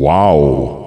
Uau!